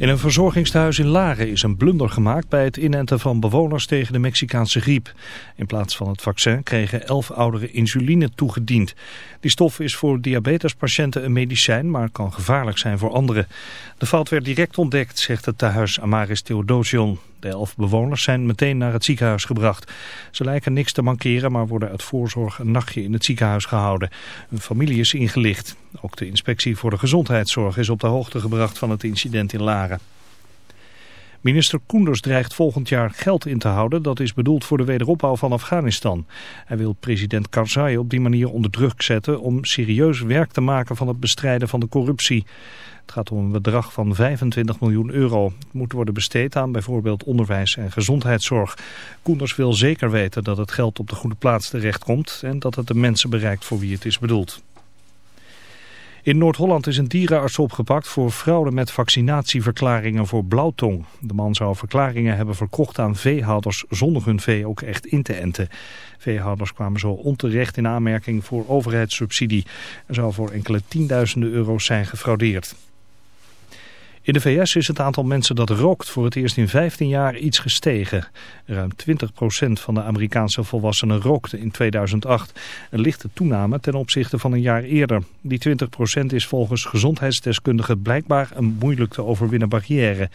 In een verzorgingstehuis in Laren is een blunder gemaakt bij het inenten van bewoners tegen de Mexicaanse griep. In plaats van het vaccin kregen elf ouderen insuline toegediend. Die stof is voor diabetespatiënten een medicijn, maar kan gevaarlijk zijn voor anderen. De fout werd direct ontdekt, zegt het tehuis Amaris Theodosion. De elf bewoners zijn meteen naar het ziekenhuis gebracht. Ze lijken niks te mankeren, maar worden uit voorzorg een nachtje in het ziekenhuis gehouden. Hun familie is ingelicht. Ook de inspectie voor de gezondheidszorg is op de hoogte gebracht van het incident in Laren. Minister Koenders dreigt volgend jaar geld in te houden dat is bedoeld voor de wederopbouw van Afghanistan. Hij wil president Karzai op die manier onder druk zetten om serieus werk te maken van het bestrijden van de corruptie. Het gaat om een bedrag van 25 miljoen euro. Het moet worden besteed aan bijvoorbeeld onderwijs en gezondheidszorg. Koenders wil zeker weten dat het geld op de goede plaats terechtkomt en dat het de mensen bereikt voor wie het is bedoeld. In Noord-Holland is een dierenarts opgepakt voor fraude met vaccinatieverklaringen voor blauwtong. De man zou verklaringen hebben verkocht aan veehouders zonder hun vee ook echt in te enten. Veehouders kwamen zo onterecht in aanmerking voor overheidssubsidie. Er zou voor enkele tienduizenden euro's zijn gefraudeerd. In de VS is het aantal mensen dat rookt voor het eerst in 15 jaar iets gestegen. Ruim 20% van de Amerikaanse volwassenen rookte in 2008. Een lichte toename ten opzichte van een jaar eerder. Die 20% is volgens gezondheidsdeskundigen blijkbaar een moeilijk te overwinnen barrière.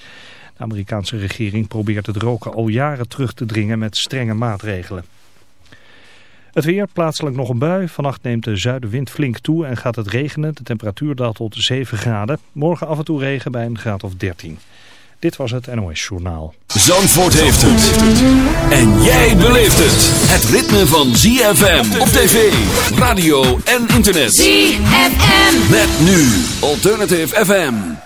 De Amerikaanse regering probeert het roken al jaren terug te dringen met strenge maatregelen. Het weer, plaatselijk nog een bui. Vannacht neemt de zuidenwind flink toe en gaat het regenen. De temperatuur daalt tot 7 graden. Morgen af en toe regen bij een graad of 13. Dit was het NOS Journaal. Zandvoort heeft het. En jij beleeft het. Het ritme van ZFM op tv, radio en internet. ZFM. Met nu Alternative FM.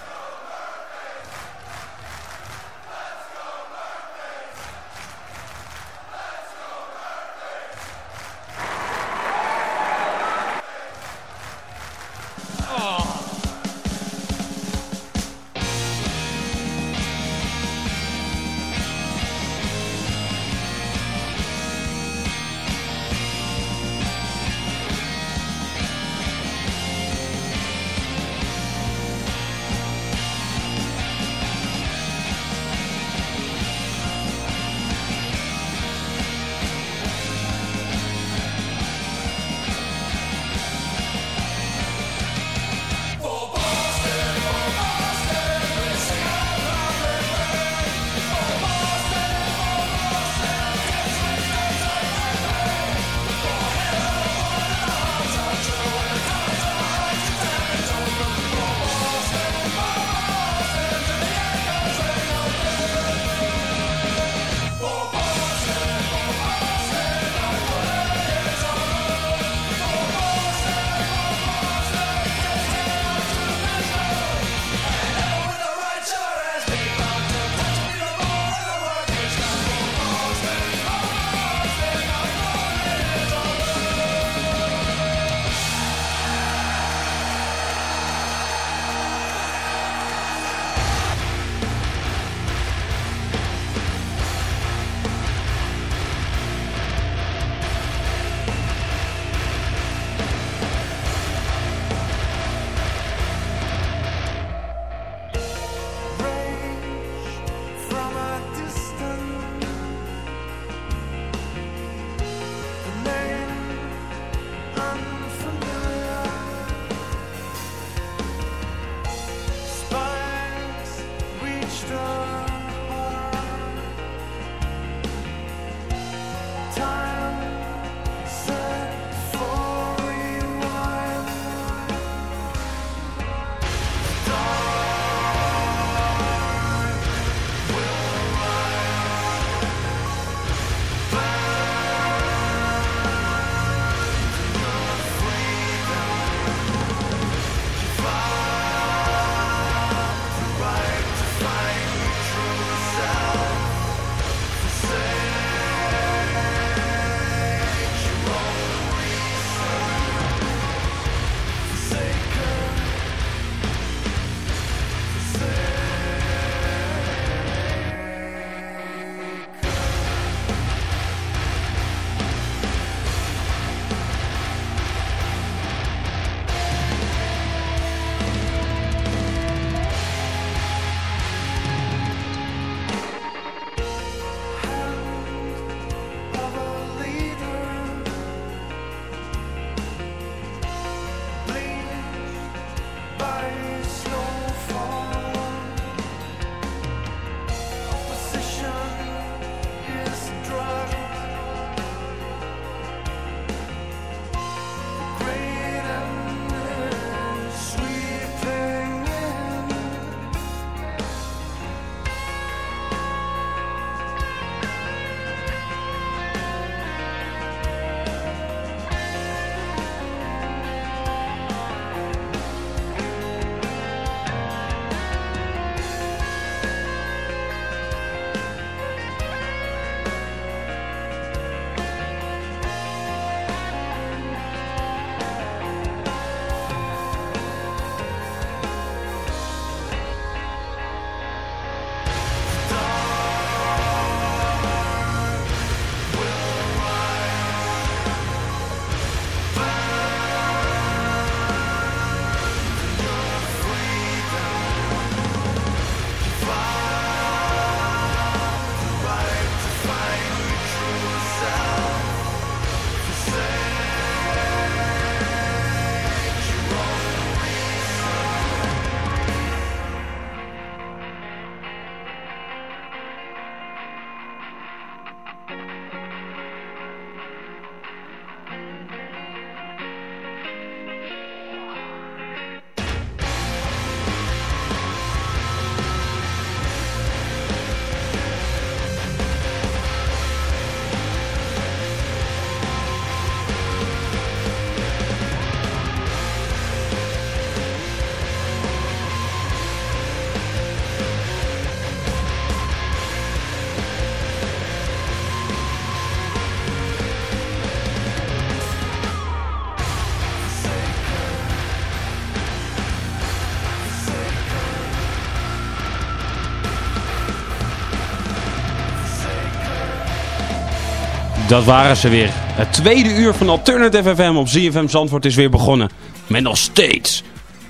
Dat waren ze weer. Het tweede uur van Alternative FM op ZFM Zandvoort is weer begonnen. Met nog steeds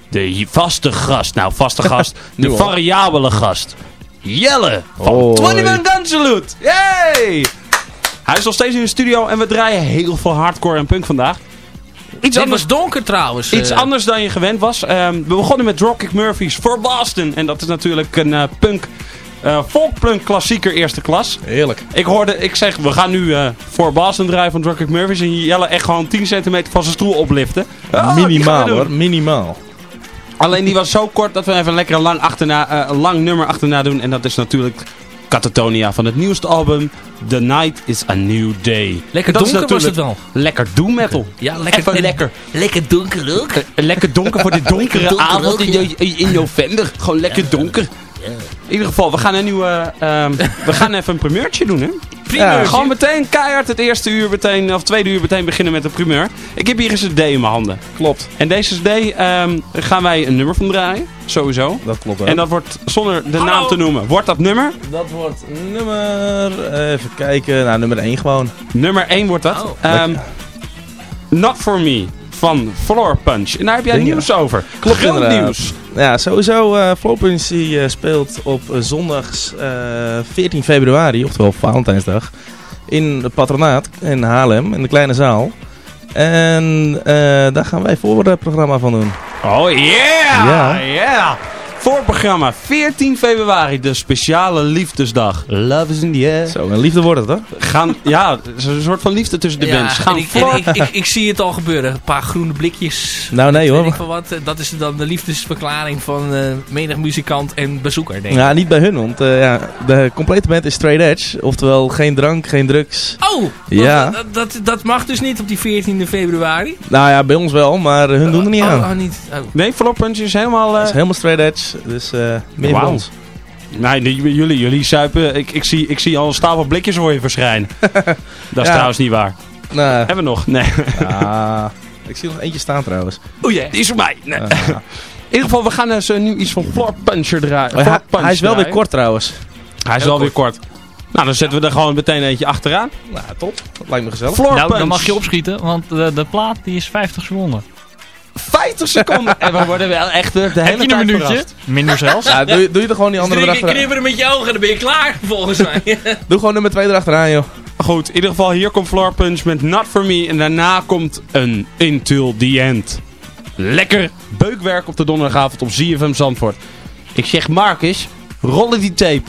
de vaste gast. Nou, vaste gast. de variabele gast. Jelle van Hoi. 21 Gun Salute. Yay! Hij is nog steeds in de studio en we draaien heel veel hardcore en punk vandaag. Iets Dit anders, was donker trouwens. iets eh. anders dan je gewend was. Ehm, we begonnen met Dropkick Murphys voor Boston. En dat is natuurlijk een eh, punk, eh folkpunk klassieker eerste klas. Heerlijk. Ik hoorde, ik zeg, we gaan nu eh, voor Boston draaien van Dropkick Murphys. En Jelle echt gewoon 10 centimeter van zijn stoel opliften. Ah, Minimaal hoor, minimaal. Alleen die was zo kort dat we even lekker een lang, achterna, eh, lang nummer achterna doen. En dat is natuurlijk Catatonia van het nieuwste album The Night is a New Day. Lekker Dat donker was het wel. Lekker doom metal. Ja, lekker. Even lekker. Lekker donker ook. Lekker donker voor die donkere donker avond ook, in, ja. in, in november. Gewoon lekker donker. In ieder geval, we gaan een nieuwe... ehm, we gaan even een primeurtje doen, hè? Ja. Gewoon meteen keihard het eerste uur meteen, of tweede uur meteen beginnen met de primeur. Ik heb hier een cd in mijn handen. Klopt, En deze cd ehm, gaan wij een nummer van draaien. Sowieso. dat klopt ook. En dat wordt zonder de naam te noemen. Wordt dat nummer? dat wordt nummer... Even kijken, nou nummer 1 gewoon. Nummer 1 wordt dat. Oh. Ehm, Not For Me van Floor Punch. En daar heb jij Dingen. nieuws over. Klopt Groot inderdaad. nieuws. Ja, sowieso, eh Flowpunch eh, speelt op eh, zondags eh, 14 februari, oftewel Valentijnsdag, in het patronaat in Haarlem, in de kleine zaal. En daar gaan wij voorprogramma van doen. Oh yeah! Ja. yeah. Voorprogramma 14 februari, de speciale liefdesdag. Love is in the air. Zo, een liefde wordt het hoor. Gaan, ja, het is een soort van liefde tussen de Ja, bands. en Gaan ik, ik, ik, ik zie het al gebeuren. Een paar groene blikjes. Nou nee hoor. van wat. Eh, Dat is dan de liefdesverklaring van eh menig muzikant en bezoeker, denk ik. Ja, niet bij hun, want eh, ja, de complete band is straight edge. Oftewel geen drank, geen drugs. Oh, Ja. dat, dat, dat mag dus niet op die 14 februari. Nou ja, bij ons wel, maar hun doen er niet oh, aan. Oh, niet. Oh. Nee, Punch is helemaal... eh, is helemaal straight edge, dus eh meer ons. Nee, jullie, jullie suipen. Ik, ik, zie, ik zie al een stapel blikjes voor je verschijnen. dat is Ja. trouwens niet waar. Nou, Hebben we nog? Nee. ah, ik zie nog eentje staan trouwens. Oeh jee, die is voor mij. Nee. Ah. In ieder geval, we gaan dus, eh, nu iets van Floor Puncher draaien. hij, Floor Punch hij is wel weer kort trouwens. Hij is wel weer kort. Nou, dan zetten we er gewoon meteen eentje achteraan. Nou, top. Dat lijkt me gezellig. Floor Nou, Punch. dan mag je opschieten, want de, de plaat die is 50 seconden. 50 seconden. en we worden wel echt de hele Heb je een tijd minuutje? verrast. Minder zelfs. Ja, doe, je- doe je er gewoon die andere Drie keer erachteraan. knipperen met je ogen en dan ben je klaar, volgens mij. Doe gewoon nummer 2 erachteraan, joh. Goed, in ieder geval hier komt Floor Punch met Not For Me. En daarna komt een Until The End. Lekker beukwerk op de donderdagavond op ZFM Zandvoort. Ik zeg Marcus, rollen die tape.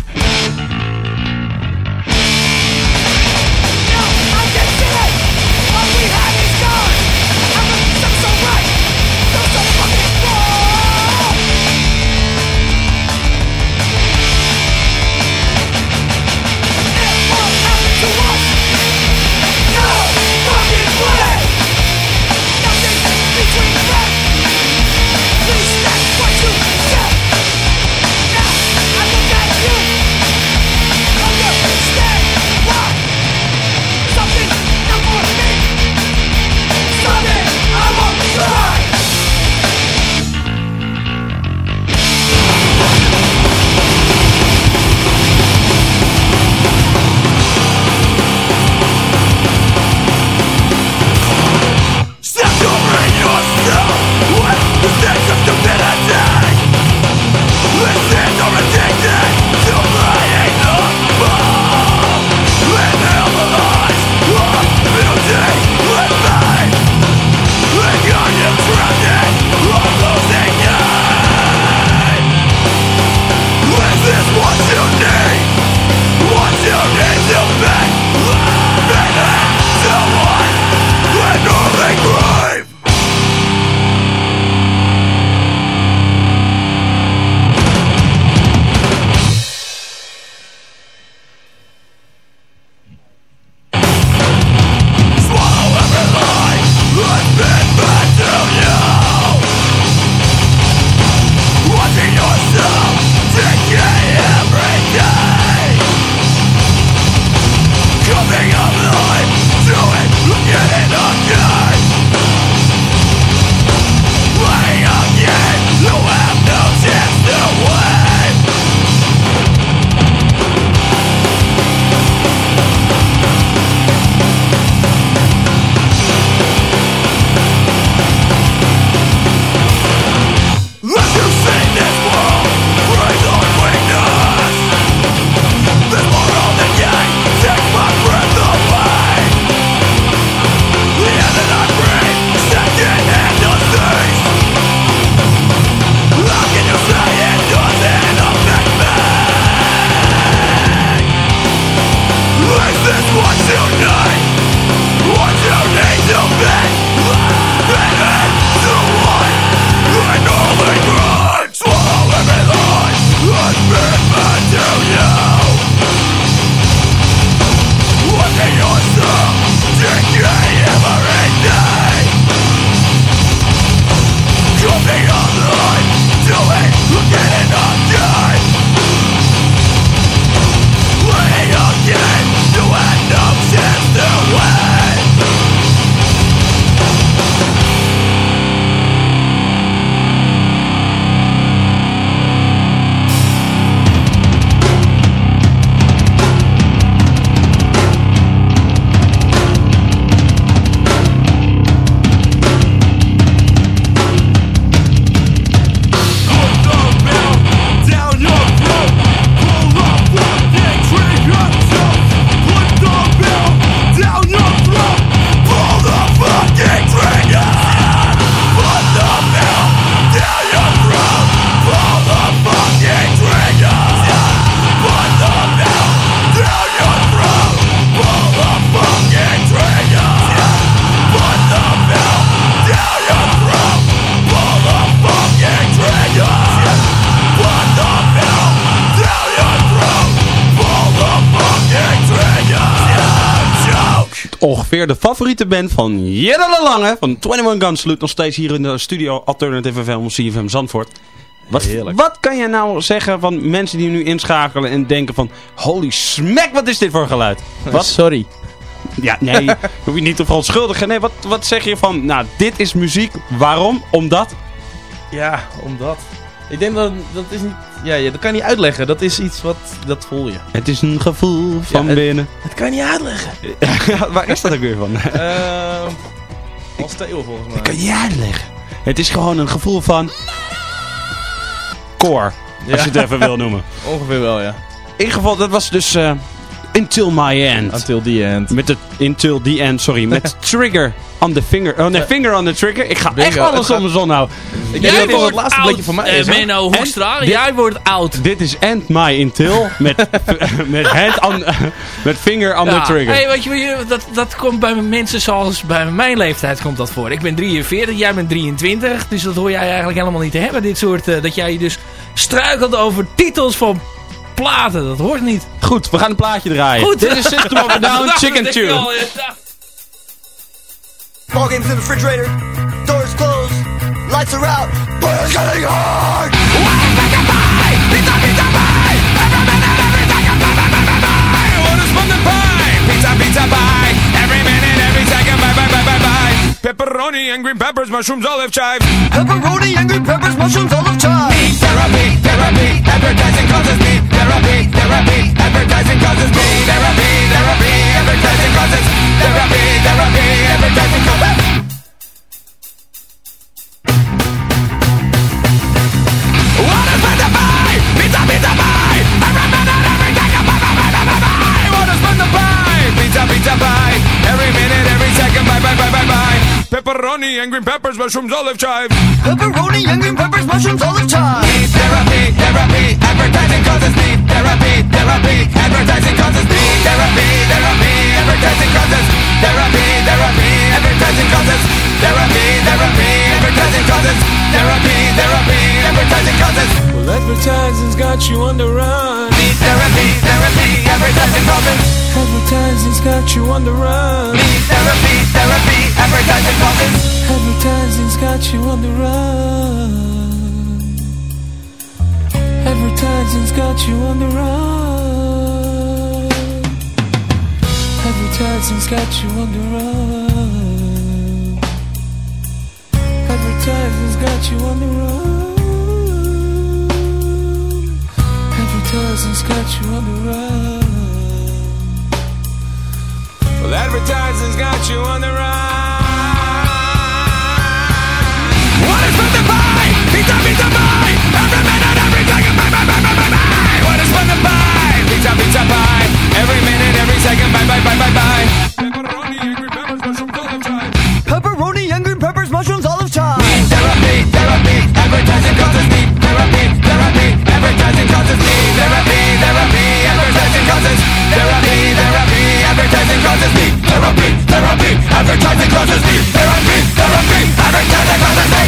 Ongeveer de favoriete band van Jelle Lange van 21 Guns Salute. Nog steeds hier in de studio Alternative FM CFM Zandvoort. Wat, wat kan je nou zeggen van mensen die nu inschakelen en denken van... Holy smack, wat is dit voor geluid? Wat? Sorry. Ja, nee, hoef je niet te verontschuldigen. Nee, wat, wat zeg je van, nou, dit is muziek. Waarom? Omdat? Ja, omdat. Ik denk dat dat is niet... Ja, ja, dat kan je niet uitleggen. Dat is iets wat... Dat voel je. Het is een gevoel van het- binnen. Dat kan je niet uitleggen. Waar is dat ook weer van? Ehm als Theo volgens mij. kan je niet uitleggen. Het is gewoon een gevoel van... Core, als je het even wil noemen. Ongeveer wel, ja. In ieder geval, dat was dus eh, Until My End. Until the end. Met de Until the End, sorry. Met Trigger on the Finger. Oh nee, Finger on the Trigger. Ik ga Bingo, echt alles om mijn zon houden. Ik denk dat het laatste blikje van mij eh, is. Menno Hoekstra, jij wordt oud. Dit is End My Until met, met, hand on, met Finger on Ja. the Trigger. Hey, weet je, dat, dat komt bij mensen zoals bij mijn leeftijd komt dat voor. Ik ben 43, jij bent 23. Dus dat hoor jij eigenlijk helemaal niet te hebben. Dit soort, eh, dat jij dus struikelt over titels van platen. Dat hoort niet. Goed, we gaan een plaatje draaien. Goed. Dit is System of a Down Chicken Tune. al, games in the refrigerator, doors closed, lights are out, but it's getting hard. Pizza, pizza pie. Every Pepperoni and green peppers, mushrooms, olive chive. Pepperoni and green peppers, mushrooms, olive chive. Therapy, therapy, advertising causes me. Therapy, therapy, advertising causes me. Therapy, therapy, advertising causes. Therapy, therapy, advertising causes. And green peppers, mushrooms, olive chive. Pepperoni and green peppers, mushrooms, olive chive. Therapy, therapy, advertising causes me. Therapy, therapy, advertising causes me. Therapy, therapy, advertising causes. Therapy, therapy, advertising causes. Therapy, therapy, advertising causes. Therapy, therapy, advertising causes. Well, advertising's got you on the run. Therapy, therapy, advertising causes. Advertising's got you on the run. Me, Therapy, therapy, advertising causes. Advertising's got you on the run. Advertising's got you on the run. Advertising's got you on the run. Advertising's got you on the run. Advertising's got you on the run. Well, advertising's got you on the run. What is fun to buy? Pizza, pizza, buy. Every minute, every second, buy, buy, buy, buy, buy, buy. What is fun to buy? Pizza, pizza, buy. Every minute, every second, buy, buy, buy, buy, buy. me, therapy, therapy Every time crosses me, therapy, therapy Every time crosses me.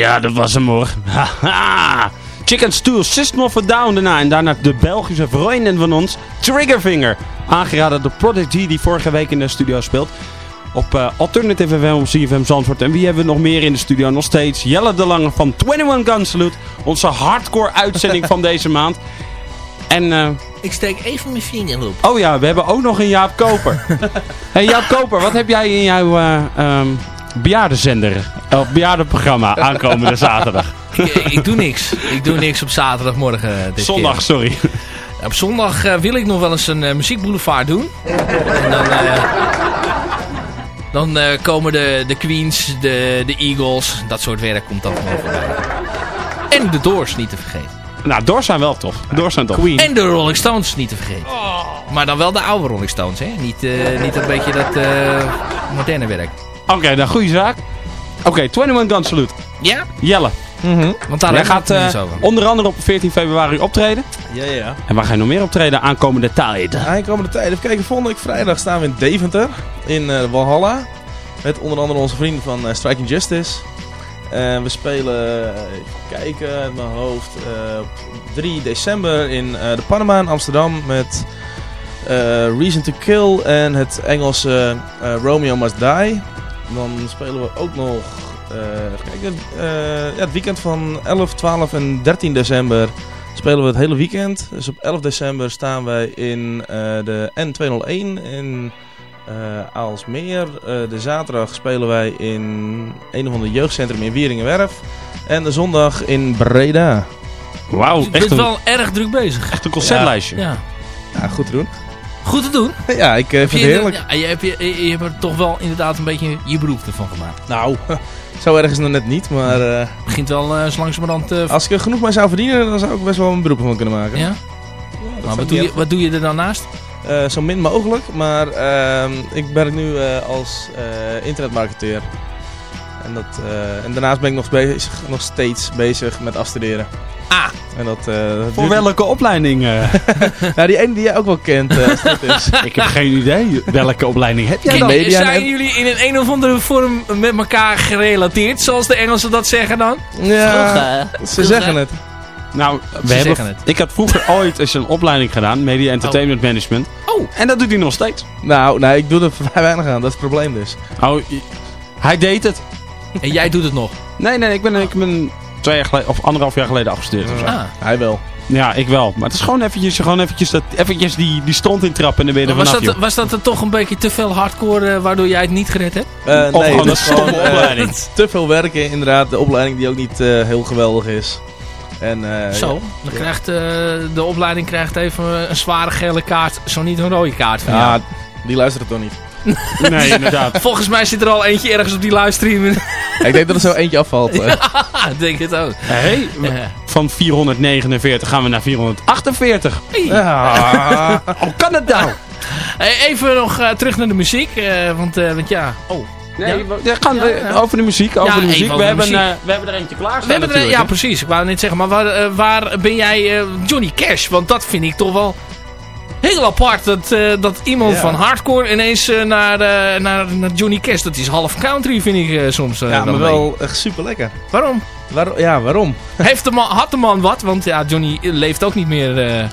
Ja, dat was hem hoor. Haha. Chicken Stew, System of a Down daarna. En daarna de Belgische vrienden van ons, Triggerfinger. Aangeraden door Prodigy, die vorige week in de studio speelt. Op eh, Alternative FM op CFM Zandvoort. En wie hebben we nog meer in de studio? Nog steeds Jelle de Lange van 21 Gun Salute. Onze hardcore uitzending van deze maand. En, eh, Ik steek even mijn vinger op. oh ja, we hebben ook nog een Jaap Koper. hey Jaap Koper, wat heb jij in jouw eh ehm, bejaardenzender, of bejaardenprogramma aankomende zaterdag? ik, ik doe niks. Ik doe niks op zaterdagmorgen. eh, dit Zondag, keer. sorry. Op zondag eh, wil ik nog wel eens een eh, muziekboulevard doen. En dan, dan komen de, de Queens, de, de Eagles, dat soort werk komt dan gewoon voorbij. En de Doors niet te vergeten. Nou, Doors zijn wel tof. Doors zijn tof. Queen. En de Rolling Stones niet te vergeten. Maar dan wel de oude Rolling Stones, hè? Niet, eh, niet een beetje dat moderne werk. Oké, nou, goede zaak. Oké, 21 Gun Salute. Ja? Jelle, Mhm. Want daar jij gaat eh, onder andere op 14 februari optreden. Ja, ja, ja. En waar ga je nog meer optreden aankomende tijd? Aankomende tijd. Even kijken, volgende week vrijdag staan we in Deventer. In eh, Valhalla. Met onder andere onze vrienden van eh, Striking Justice. En we spelen, even kijken uit mijn hoofd, eh, op 3 december in eh, de Panama in Amsterdam. Met eh, Reason to Kill en het Engelse eh, Romeo Must Die. Dan spelen we ook nog, eh, kijken, eh, ja, het weekend van 11, 12 en 13 december spelen we het hele weekend. Dus op 11 december staan wij in eh, de N201 in eh Aalsmeer. Eh, de zaterdag spelen wij in een of ander jeugdcentrum in Wieringenwerf. En de zondag in Breda. Wauw, Dus je echt bent een, wel erg druk bezig. echt een concertlijstje. Ja. Ja, goed te doen. Goed te doen. Ja, ik eh, vind het heerlijk. ja, je, hebt, je, je hebt er toch wel inderdaad een beetje je beroep ervan gemaakt. Nou, zo erg is het nog net niet. Maar Het begint wel zo langzamerhand... als ik er genoeg mee zou verdienen, dan zou ik best wel een beroep van kunnen maken. ja? Dat Maar wat doe, je, wat doe je er dan naast? Zo min mogelijk, maar ehm, ik werk nu als internetmarketeer. En, dat, en daarnaast ben ik nog, bezig, nog steeds bezig met afstuderen. Ah. En dat, eh, dat Voor duurt- welke opleiding? eh? Ja, die ene die jij ook wel kent, eh, als dat is. ik heb geen idee. Welke opleiding heb jij dan? media zijn jullie in een een of andere vorm met elkaar gerelateerd, zoals de Engelsen dat zeggen dan? Ja, ze zeggen het. Nou, we Ze hebben, zeggen het. ik had vroeger ooit eens een opleiding gedaan, Media Entertainment Management. Oh. En dat doet hij nog steeds. Nou, nee, ik doe er vrij weinig aan. Dat is het probleem dus. Oh, hij deed het. En jij doet het nog. Nee, nee, ik ben, ik ben twee jaar geleden, of anderhalf jaar geleden afgestudeerd. of. Ah. Hij wel. Ja, ik wel. Maar het is gewoon eventjes, gewoon eventjes, dat, eventjes die, die stront intrappen en dan ben je er Was dat, was dat er toch een beetje te veel hardcore eh, waardoor jij het niet gered hebt? Eh, Of gewoon dat een is gewoon eh, opleiding. te veel werken, inderdaad. De opleiding die ook niet eh, heel geweldig is. En, eh, Zo, dan krijgt eh, de opleiding krijgt even een zware gele kaart, zo niet een rode kaart van Ja, jou. ja, die luistert toch niet. Nee, inderdaad. Volgens mij zit er al eentje ergens op die livestream. ik denk dat er zo eentje afvalt. eh. Ik denk het ook. Hey, Ja. van 449 gaan we naar 448. Ja. Hoe kan het nou? Hey, even nog eh, terug naar de muziek, eh, want, eh, want ja... Oh. Nee, Ja. we we gaan Ja, eh, ja. over de muziek. Over Ja, de muziek. We, de hebben, muziek. eh, we hebben er eentje klaar We hebben er, ja, precies. Ik wou net zeggen, maar waar, eh, waar ben jij eh, Johnny Cash? Want dat vind ik toch wel heel apart. Dat, eh, dat iemand Ja. van hardcore ineens eh, naar, eh, naar, naar Johnny Cash... Dat is half country, vind ik eh, soms. eh, ja, maar wel echt super lekker. Waarom? ja, waarom? Heeft de man, had de man wat? Want ja, Johnny leeft ook niet meer eh,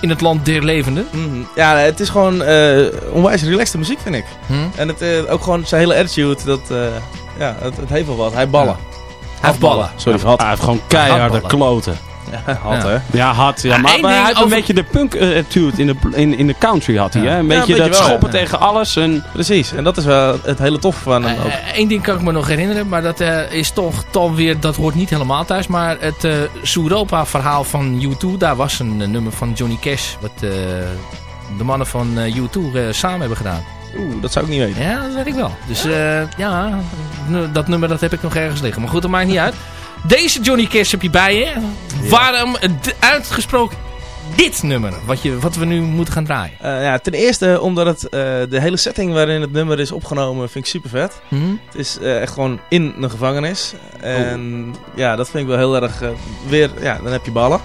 in het land der levenden. Mhm. Ja, het is gewoon eh, onwijs relaxte muziek, vind ik. Hm? En het, eh, ook gewoon zijn hele attitude, dat, eh, ja, het, het heeft wel wat. Hij ballen. Hij heeft ballen. Sorry, had. Hij heeft gewoon keiharde kloten. Had, Ja. hè. Ja, had. Ja, Ah, maar, hij ding heeft een over- beetje de punk eh, attitude in de, in, in de country had hij. Hè? Een Ja, beetje dat schoppen ja. tegen alles. En, Precies, en dat is wel het hele tof van hem ook. Eén ding kan ik me nog herinneren, maar dat eh, is toch, toch weer, dat hoort niet helemaal thuis. Maar het eh Suropa verhaal van U2, daar was een eh, nummer van Johnny Cash, wat eh, de mannen van eh, U2 eh, samen hebben gedaan. Oeh, dat zou ik niet weten. Ja, dat weet ik wel. Dus eh, ja, dat nummer dat heb ik nog ergens liggen. Maar goed, dat maakt niet uit. Deze Johnny Cash heb je bij je. Waarom uitgesproken dit nummer, wat, je, wat we nu moeten gaan draaien? Eh, ja, ten eerste omdat het, eh, de hele setting waarin het nummer is opgenomen vind ik super vet. Hm? Het is eh, echt gewoon in een gevangenis. En ja, dat vind ik wel heel erg weer, ja, dan heb je ballen.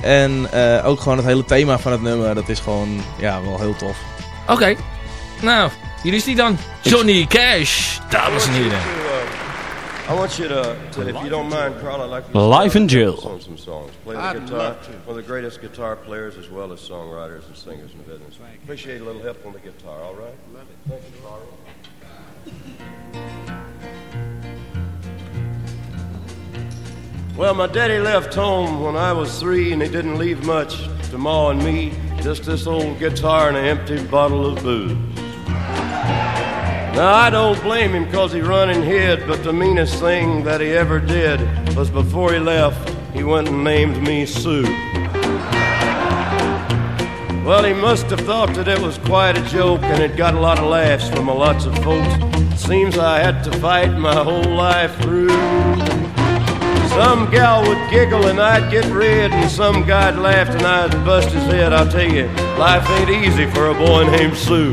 En ook gewoon het hele thema van het nummer, dat is gewoon, ja, wel heel tof. Oké. Nou, hier is die dan. Johnny Cash, dames en heren. I want you to, to, if you don't mind, Carl, I'd like Live you to in jail. on some songs. Play the guitar. One of the greatest guitar players as well as songwriters and singers in the business. Appreciate a little help on the guitar, all right? Love it. Thank you, Carl. Well, my daddy left home when I was three, and he didn't leave much to Ma and me. Just this old guitar and an empty bottle of booze. Now, I don't blame him because he run and hid, but the meanest thing that he ever did was before he left, he went and named me Sue. Well, he must have thought that it was quite a joke, and it got a lot of laughs from a lots of folks. Seems I had to fight my whole life through. Some gal would giggle and I'd get red, and some guy'd laugh and I'd bust his head. I'll tell you, life ain't easy for a boy named Sue.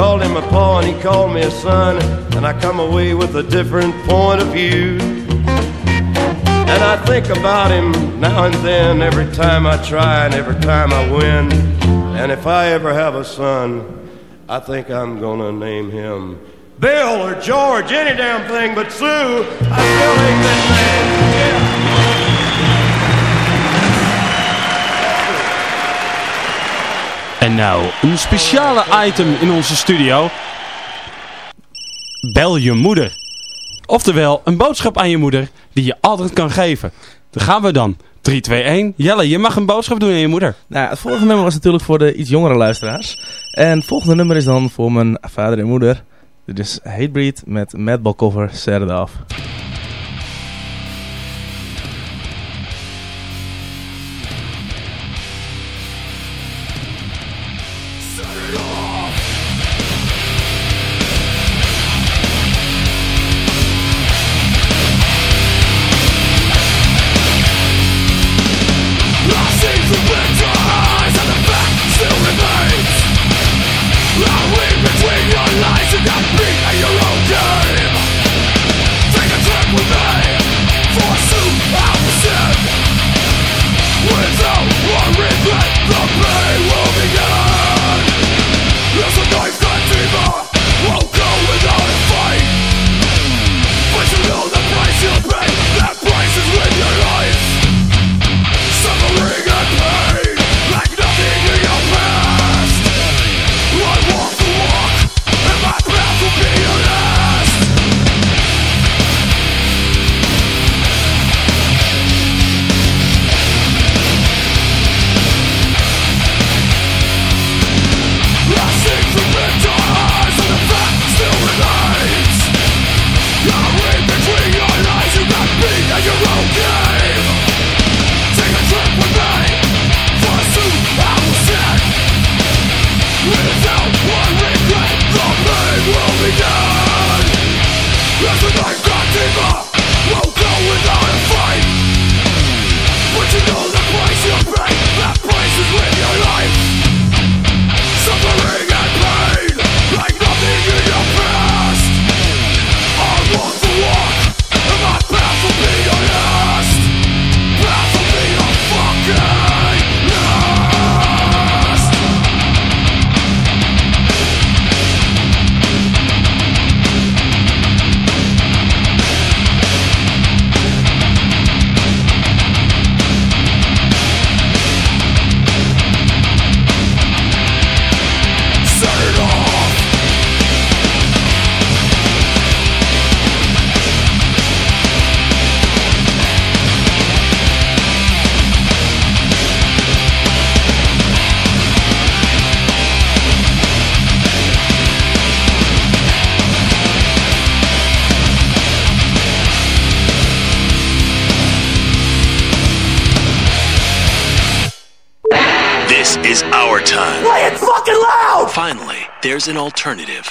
called him a paw and he called me a son, and I come away with a different point of view. And I think about him now and then, every time I try and every time I win. And if I ever have a son, I think I'm gonna name him Bill or George, any damn thing but Sue. I still ain't that man. Yeah. En nou, een speciale item in onze studio. Bel je moeder. Oftewel, een boodschap aan je moeder die je altijd kan geven. Daar gaan we dan. 3, 2, 1. Jelle, je mag een boodschap doen aan je moeder. Nou, het volgende nummer was natuurlijk voor de iets jongere luisteraars. En het volgende nummer is dan voor mijn vader en moeder. Dit is Hatebreed met Madball cover It Off. an alternative.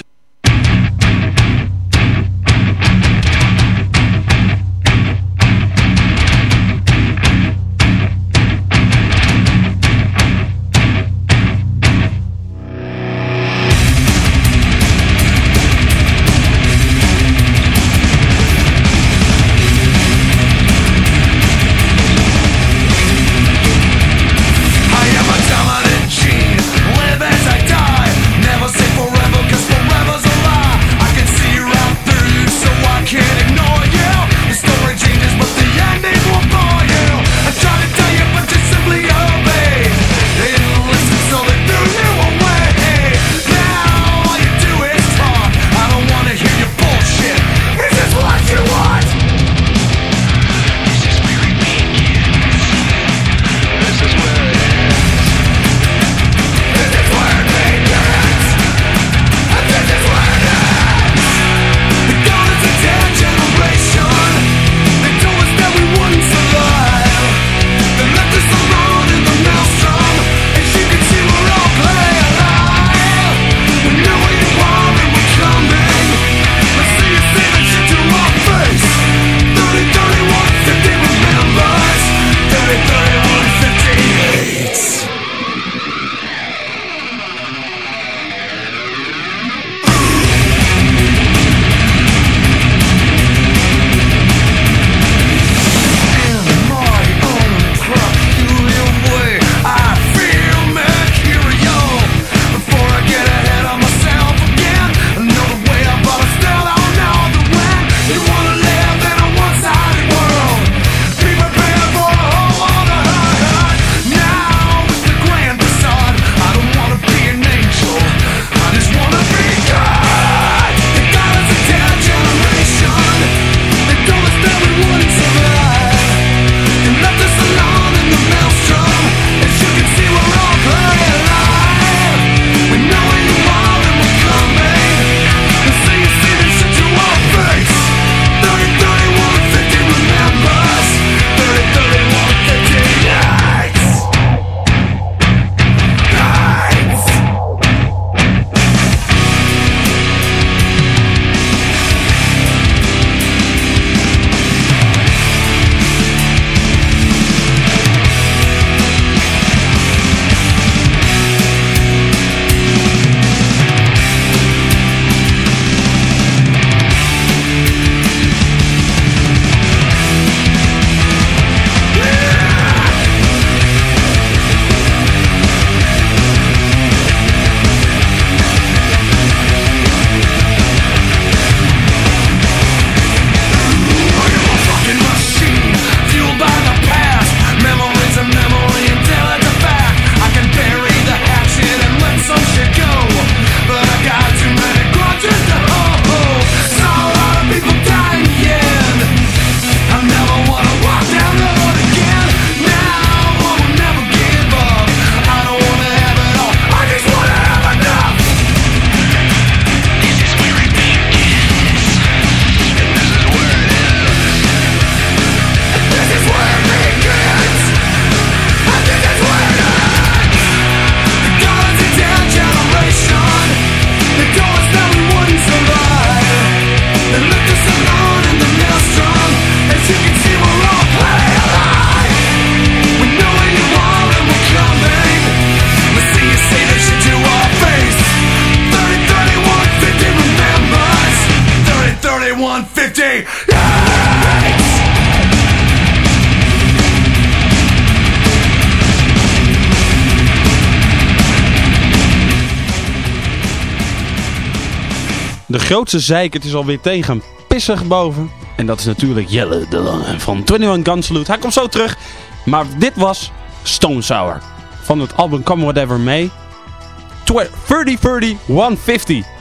grootste zeik. Het is alweer tegen pissig boven. En dat is natuurlijk Jelle de van 21 Gun Salute. Hij komt zo terug. Maar dit was Stone Sour. Van het album Come Whatever May. 30-30-150.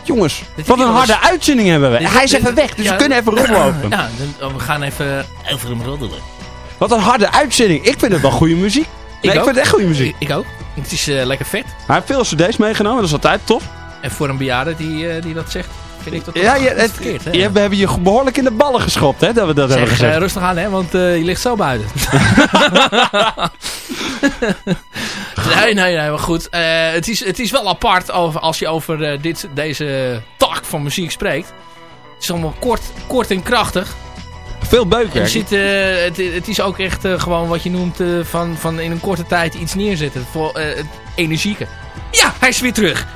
Jongens, wat een harde uitzending hebben we. Hij is dit, even weg, dus we kunnen even rondlopen. Ja, oh, we gaan even over hem roddelen. Wat een harde uitzending. Ik vind het wel goede muziek. Ik, ik vind het echt goede muziek. Ik, ook. Het is eh, lekker vet. Hij heeft veel cd's meegenomen, dat is altijd tof. En voor een bejaarde die, eh, die dat zegt vind ik dat Ja, je, het, verkeerd, hè? we hebben je behoorlijk in de ballen geschopt, hè? Dat we dat hebben Zeg, gezegd. eh, rustig aan, hè, want eh, je ligt zo buiten. nee, nee, nee, maar goed. eh, het, is, het is wel apart over, als je over dit, deze tak van muziek spreekt. Het is allemaal kort, kort en krachtig. Veel En beukwerk. zit, eh, het, het is ook echt gewoon wat je noemt van, van in een korte tijd iets neerzetten. Voor, het energieke. Ja, hij is weer terug.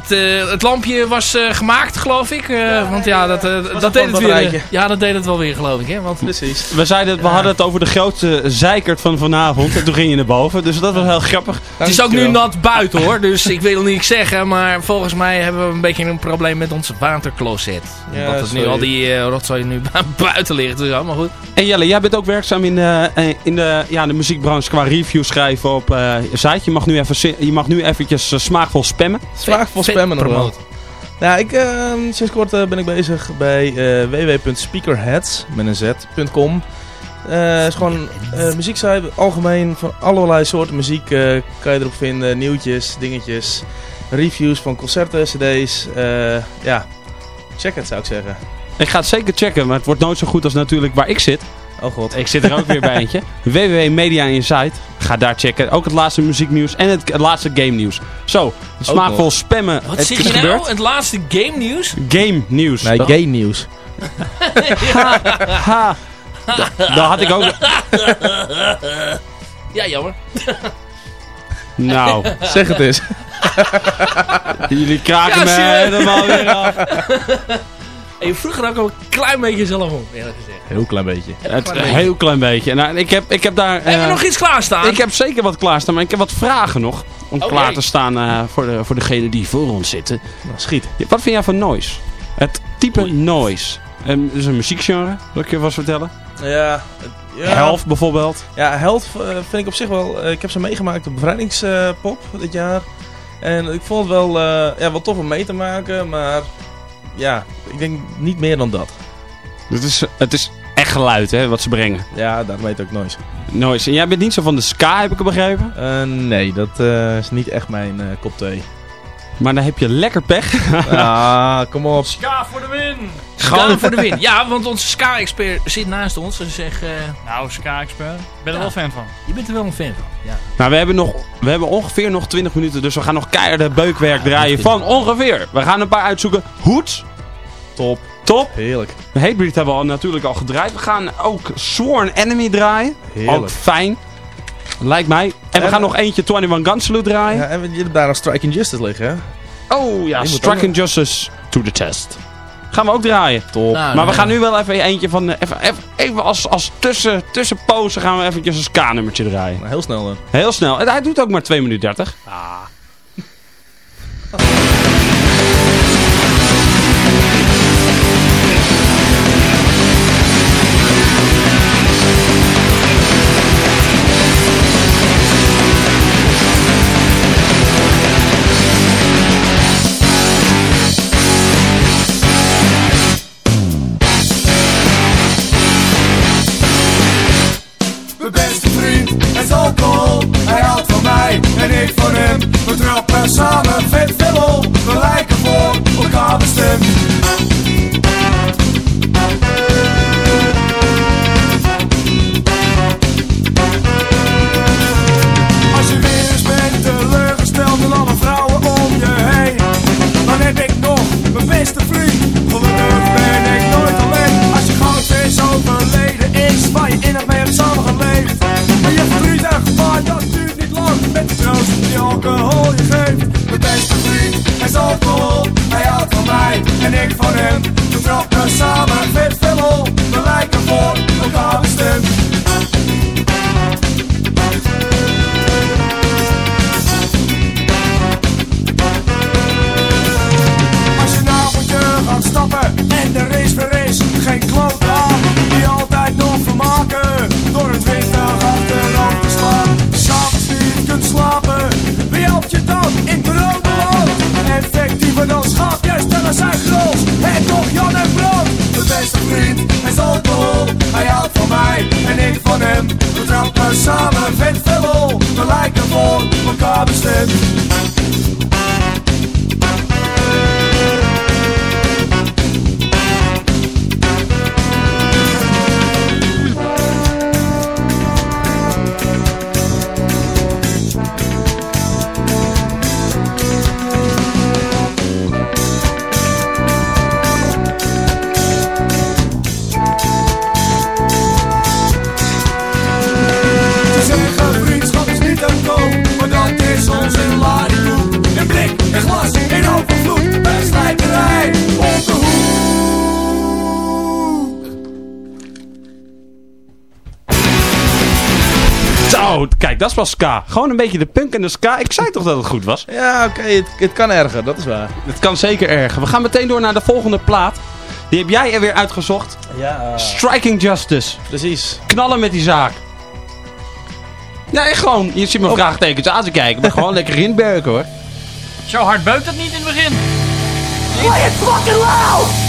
Het, eh, het lampje was eh, gemaakt, geloof ik. eh, want ja, dat, eh, dat deed het weer. ja, dat deed het wel weer, geloof ik. Hè? Want Precies. We zeiden het, we hadden het over de grootste zeikert van vanavond. En toen ging je naar boven. Dus dat was heel grappig. Het is ook nu nat buiten hoor, dus ik wil niks zeggen. Maar volgens mij hebben we een beetje een probleem met ons watercloset. Ja, dat het nu al die rotzooi nu buiten ligt. Dus allemaal goed. En Jelle, jij bent ook werkzaam in de, eh, in de, ja, de muziekbranche qua review schrijven op eh, je site. Je mag nu, even, je mag nu eventjes smaakvol spammen. Vet spammen nog wel. Nou, ik, eh, sinds kort eh, ben ik bezig bij eh www.speakerheads met een z.com. Eh is gewoon eh muzieksite, algemeen van allerlei soorten muziek eh, kan je erop vinden. Nieuwtjes, dingetjes, reviews van concerten, cd's. eh, ja, check het zou ik zeggen. Ik ga het zeker checken, maar het wordt nooit zo goed als natuurlijk waar ik zit. Oh god. Ik zit er ook weer bij eentje. www.media in je site. Ga daar checken. Ook het laatste muzieknieuws en het, het laatste game nieuws. Zo, smaakvol spammen. Wat het zeg is je nou? Het laatste game nieuws? Game nieuws. Nee, Dat- gay nieuws. Ha. Da- Daar had ik ook... Ja, jammer. Nou, Zeg het eens. jullie kraken Ja, me helemaal weer af. En je vroeg er ook al een klein beetje zelf om, eerlijk gezegd. Heel klein beetje. Het, een heel klein beetje. Nou, ik, heb, ik heb daar... Hebben we eh, nog iets klaarstaan? Ik heb zeker wat klaarstaan, maar ik heb wat vragen nog. Om klaar te staan eh, voor, de, voor degenen die voor ons zitten. Nou, schiet. Wat vind jij van noise? Het type noise. Um, is een muziekgenre, wil ik je vast vertellen. Ja, ja. Health bijvoorbeeld. Ja, Held eh, vind ik op zich wel... ik heb ze meegemaakt op Bevrijdingspop dit jaar. En ik vond het wel, ja, wel tof om mee te maken, maar... Ja, ik denk niet meer dan dat. Het is, het is echt geluid hè, wat ze brengen. Ja, heet het ook Noise. Noise. En jij bent niet zo van de ska, heb ik begrepen. Eh, nee, dat eh, is niet echt mijn eh, kop thee. Maar dan heb je lekker pech. ah, kom op. Ska voor de win! Ska voor de win. Ja, want onze ska-expert zit naast ons en zegt... eh, Nou, Ska-expert. Ik ben er Ja. wel fan van. je bent er wel een fan van. Ja. nou, we hebben, nog, we hebben ongeveer nog 20 minuten, dus we gaan nog keiharde beukwerk draaien van ongeveer. We gaan een paar uitzoeken. Hoed. Top. Top. Heerlijk. Hatebreed hebben we al, natuurlijk al gedraaid. We gaan ook Sworn Enemy draaien. Ook Heerlijk. fijn. Lijkt mij. En we gaan nog eentje 21 Gun Salute draaien. Ja, en jullie hebben daar nog Striking Justice liggen, hè? Oh ja, Striking Justice to the test. Gaan we ook draaien. Top. Nou, maar we gaan nu wel even eentje van... eh, Even, even, even als, als tussen, tussenpozen gaan we eventjes een ska-nummertje draaien. Nou, heel snel dan. Heel snel. En hij doet ook maar 2 minuten 30. Mijn dat is wel ska. Gewoon een beetje de punk en de ska. Ik zei toch dat het goed was? Ja, oké, het, het kan erger, dat is waar. Het kan zeker erger. We gaan meteen door naar de volgende plaat. Die heb jij er weer uitgezocht. Ja, Striking Justice. precies. Knallen met die zaak. Ja, echt gewoon. Je ziet me vraagtekens aan te kijken. Maar gewoon lekker inberken hoor. Zo hard beukt het niet in het begin. Skipachtig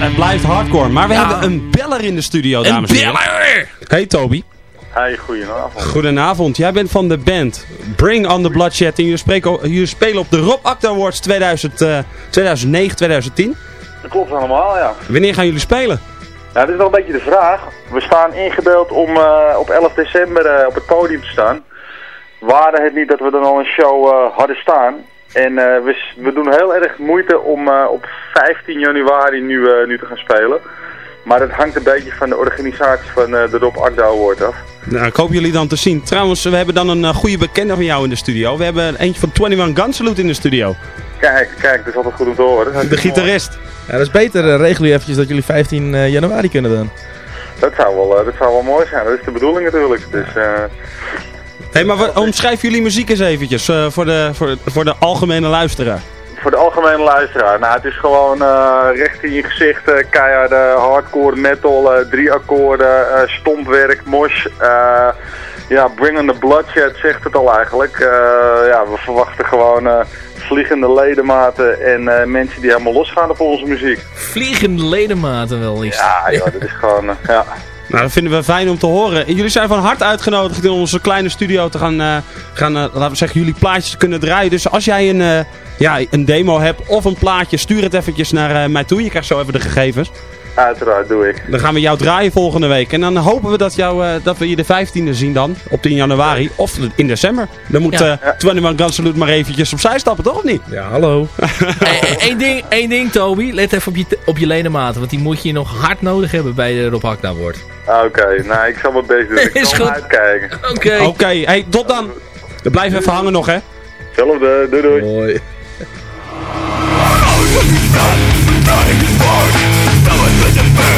het, blijft hardcore. Maar we Ja. hebben een beller in de studio, een dames en heren. beller! Hey Toby. Hey, goedenavond. Goedenavond. Jij bent van de band Bring on the Bloodshed. En jullie, spreken, jullie spelen op de Rob Acta Awards 2000, eh, 2009, 2010. Dat klopt allemaal, ja. Wanneer gaan jullie spelen? Ja, dit is wel een beetje de vraag. We staan ingebeeld om eh, op 11 december eh, op het podium te staan. Waren het niet dat we dan al een show eh, hadden staan. En eh, we, we doen heel erg moeite om eh, op 15 januari nu, eh, nu te gaan spelen. Maar dat hangt een beetje van de organisatie van eh, de Rob Akda Award af. Nou, ik hoop jullie dan te zien. Trouwens, we hebben dan een goede bekende van jou in de studio. We hebben eentje van 21 Gun Salute in de studio. Kijk, kijk, dat is altijd goed om te horen. De gitarist. Ja, dat is beter. eh, regel jullie eventjes dat jullie 15 eh, januari kunnen doen. Dat zou, wel, eh, dat zou wel mooi zijn. Dat is de bedoeling natuurlijk. Dus, Hé, maar wat, omschrijf jullie muziek eens eventjes eh, voor, de, voor, voor de algemene luisteraar. Voor de algemene luisteraar, nou het is gewoon eh, recht in je gezicht, eh, keiharde hardcore metal, eh, drie akkoorden, eh, stompwerk, mosh. eh, ja, Bring on the Bloodshed zegt het al eigenlijk. Eh, ja, we verwachten gewoon eh, vliegende ledematen en eh, mensen die helemaal losgaan op onze muziek. Vliegende ledematen wel eens. Ja, joh, dat is gewoon, ja. Nou, dat vinden we fijn om te horen. En Jullie zijn van harte uitgenodigd in onze kleine studio te gaan, eh, gaan eh, laten we zeggen, jullie plaatjes kunnen draaien. Dus als jij een, eh, ja, een demo hebt of een plaatje, stuur het eventjes naar mij toe. Je krijgt zo even de gegevens. Uiteraard doe ik. Dan gaan we jou draaien volgende week. En dan hopen we dat, jou, eh, dat we je de 15e zien dan. Op 10 januari. Of in december. Dan moet Ja. eh 21 Gun Salute maar eventjes opzij stappen, toch of niet? Ja, hallo. Eén ding, één ding, Toby. Let even op je, op je ledematen. Want die moet je nog hard nodig hebben bij de Rob Hakna wordt. Oké, nou ik zal mijn best doen. Ik Is goed. uitkijken. Oké. Oké, hey, tot dan. We blijven even hangen nog, hè? Hetzelfde, doei doei. Mooi.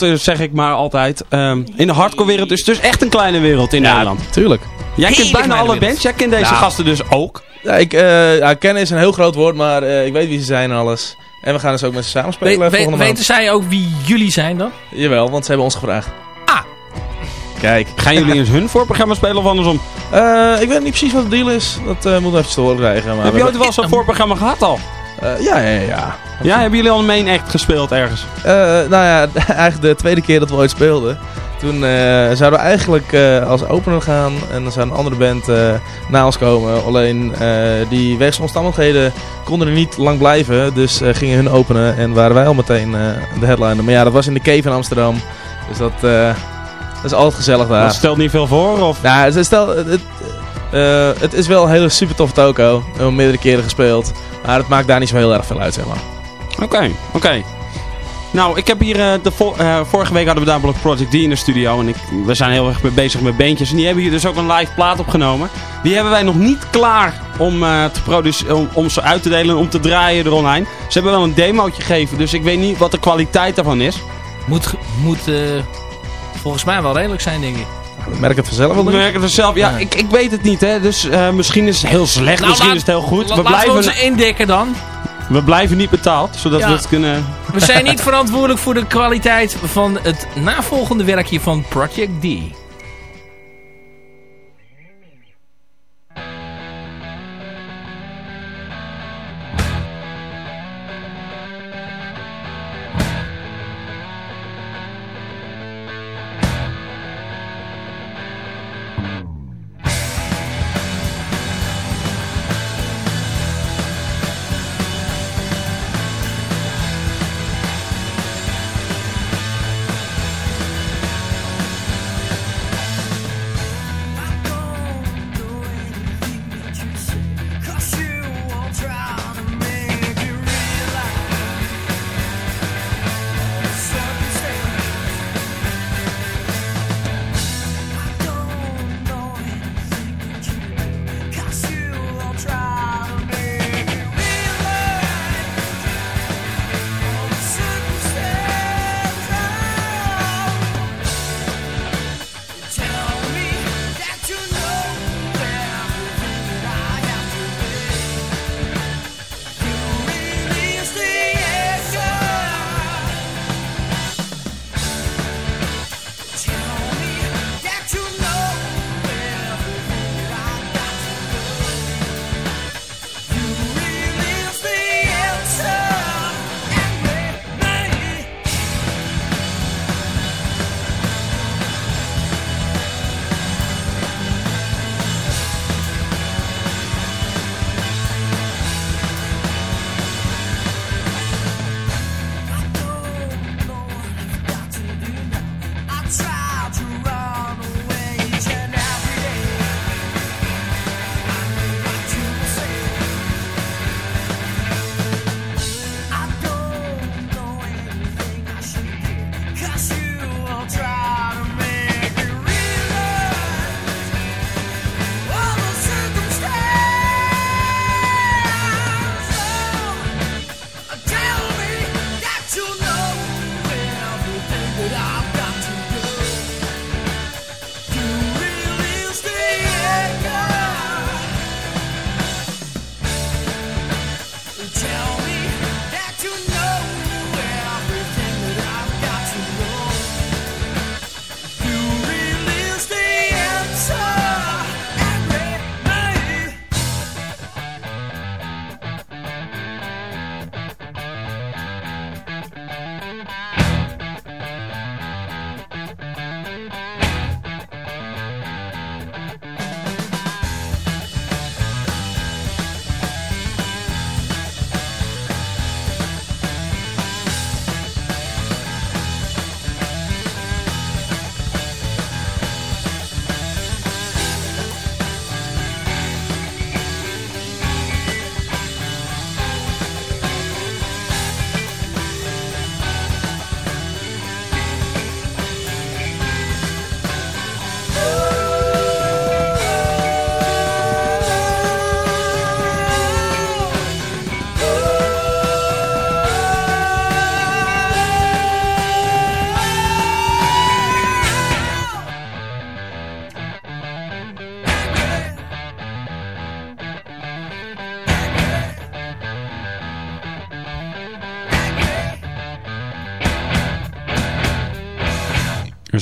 wereld, eh, zeg ik maar altijd. Ehm, in de hardcore wereld is het dus echt een kleine wereld in Nederland. Tuurlijk. Jij kent bijna alle wereld. bands. Jij kent deze Nou. gasten dus ook. Ja, ik, eh, ja, kennen is een heel groot woord, maar eh, ik weet wie ze zijn en alles. En we gaan dus ook met ze samen spelen We, we- volgende maand. weten zij ook wie jullie zijn dan? Jawel, want ze hebben ons gevraagd. Ah. Kijk. Gaan jullie eens hun voorprogramma spelen of andersom? Eh, ik weet niet precies wat de deal is. Dat eh moeten we even te horen krijgen. Maar Heb je ooit wel eens een voorprogramma gehad al? Eh, ja, ja, ja. Ja, hebben jullie al een main act gespeeld ergens? Eh, nou ja, eigenlijk de tweede keer dat we ooit speelden. Toen eh, zouden we eigenlijk als opener gaan en dan zou een andere band na ons komen. Alleen die wegens omstandigheden konden er niet lang blijven, dus gingen hun openen en waren wij al meteen de headliner. Maar ja, dat was in de Cave in Amsterdam, dus dat, dat is altijd gezellig daar. Dat stelt niet veel voor? Of? Nou, stel, het, het, eh, het is wel een hele super toffe toko. We hebben meerdere keren gespeeld, maar het maakt daar niet zo heel erg veel uit, zeg maar. Oké, oké. Nou, ik heb hier eh, de vo- eh, vorige week hadden we namelijk Project D in de studio. En ik, we zijn heel erg bezig met beentjes. En die hebben hier dus ook een live plaat opgenomen. Die hebben wij nog niet klaar om, eh, te produceren, om, om ze uit te delen en om te draaien er online. Ze hebben wel een demootje gegeven, dus ik weet niet wat de kwaliteit daarvan is. Moet, moet eh, volgens mij wel redelijk zijn, denk ik. We merken het vanzelf wel. We merken het zelf. Ja, Ja. ik, ik weet het niet, hè. Dus eh, misschien is het heel slecht, Nou, misschien laat- is het heel goed. La- We laten we blijven, ons indekken dan. we blijven niet betaald, zodat Ja. we het kunnen... We zijn niet verantwoordelijk voor de kwaliteit van het navolgende werkje van Project D.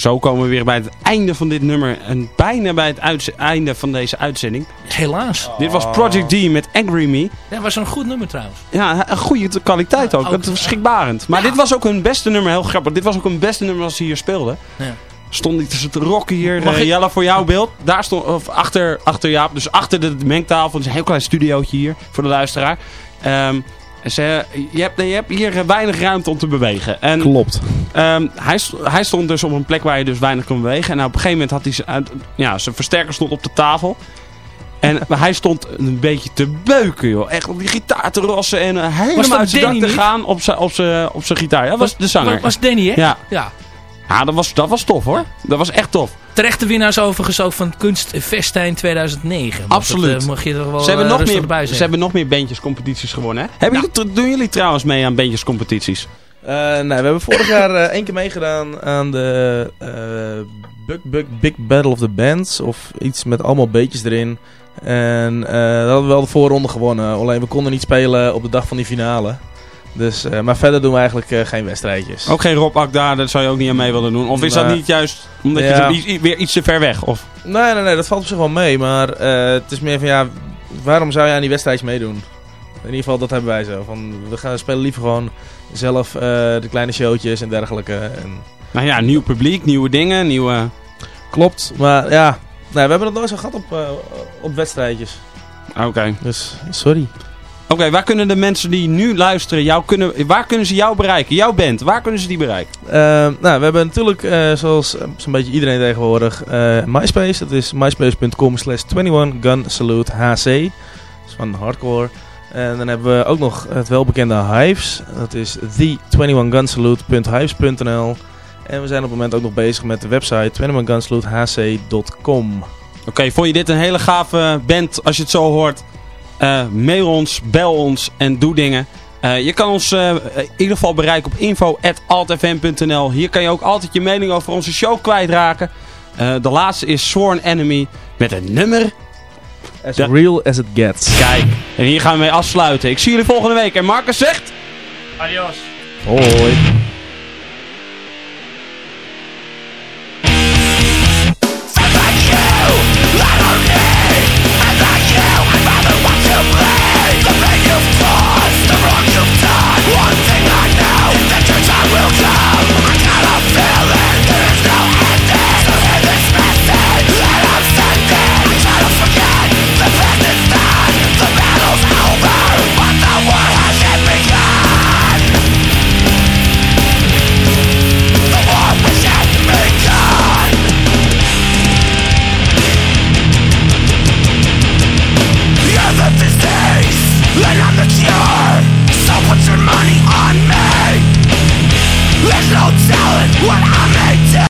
Zo komen we weer bij het einde van dit nummer. En bijna bij het einde van deze uitzending. Helaas. Dit was Project D met Angry Me. Ja, was een goed nummer trouwens. Ja, een goede te- kwaliteit ook. Dat was schrikbarend. Maar ja. dit was ook hun beste nummer. Heel grappig. Dit was ook hun beste nummer als ze hier speelden. Ja. Stond niet tussen te rocken hier. Ik- Jelle, voor jouw beeld. Daar stond, of achter, achter Jaap. Dus achter de mengtafel. Het is een heel klein studiootje hier. Voor de luisteraar. Ze, je, hebt, je hebt hier weinig ruimte om te bewegen. En Klopt. Ehm, hij, st- hij stond dus op een plek waar je dus weinig kon bewegen. En nou, op een gegeven moment had hij ja, zijn versterker stond op de tafel. En hij stond een beetje te beuken, joh. Echt op die gitaar te rossen en eh, helemaal uit zijn dak te gaan op zijn op zijn- op zijn gitaar. Ja, dat was de zanger. Was, was Danny, hè? Ja, Ja. Ja dat, was, dat was tof, hoor. Dat was echt tof. Terechte winnaars overigens ook van Kunstfestijn 2009. Mag Absoluut. Dat, eh, mag je er wel Ze hebben, eh, nog meer, bij ze hebben nog meer bandjescompetities gewonnen, hè? Hebben jullie, doen jullie trouwens mee aan bandjescompetities? Eh, nee, we hebben vorig jaar eh, één keer meegedaan aan de eh Bug Bug Big Battle of the Bands. Of iets met allemaal beetjes erin. En eh we hadden wel de voorronde gewonnen. Alleen we konden niet spelen op de dag van die finale. Dus, eh, maar verder doen we eigenlijk eh, geen wedstrijdjes. Ook geen Rob daar, daar zou je ook niet aan mee willen doen. Of is dat niet juist omdat Ja. je zo- weer iets te ver weg? Of? Nee, nee, nee, dat valt op zich wel mee. Maar eh, het is meer van ja, waarom zou je aan die wedstrijdjes meedoen? In ieder geval, dat hebben wij zo. Van, we gaan spelen liever gewoon zelf de kleine showtjes en dergelijke. En Nou ja, nieuw publiek, nieuwe dingen, nieuwe... Klopt, maar ja, nee, we hebben het nooit zo gehad op, op wedstrijdjes. Oké. Dus sorry. Oké, waar kunnen de mensen die nu luisteren jou kunnen... Waar kunnen ze jou bereiken? Jouw band, waar kunnen ze die bereiken? Eh, nou, we hebben natuurlijk, eh, zoals eh, zo'n beetje iedereen tegenwoordig, MySpace. Dat is myspace.com slash 21 Gun Salute HC. Dat is van hardcore. En dan hebben we ook nog het welbekende Hives. Dat is the21gunsalute.hives.nl En we zijn op het moment ook nog bezig met de website 21gunsalutehc.com. Oké, vond je dit een hele gave band als je het zo hoort? Eh, mail ons, bel ons en doe dingen. Eh, je kan ons eh, in ieder geval bereiken op info.altfm.nl. Hier kan je ook altijd je mening over onze show kwijtraken. Eh, de laatste is Sworn Enemy met een nummer. As real as it gets. Kijk, en hier gaan we mee afsluiten. Ik zie jullie volgende week. En Marcus zegt... Adios. Hoi.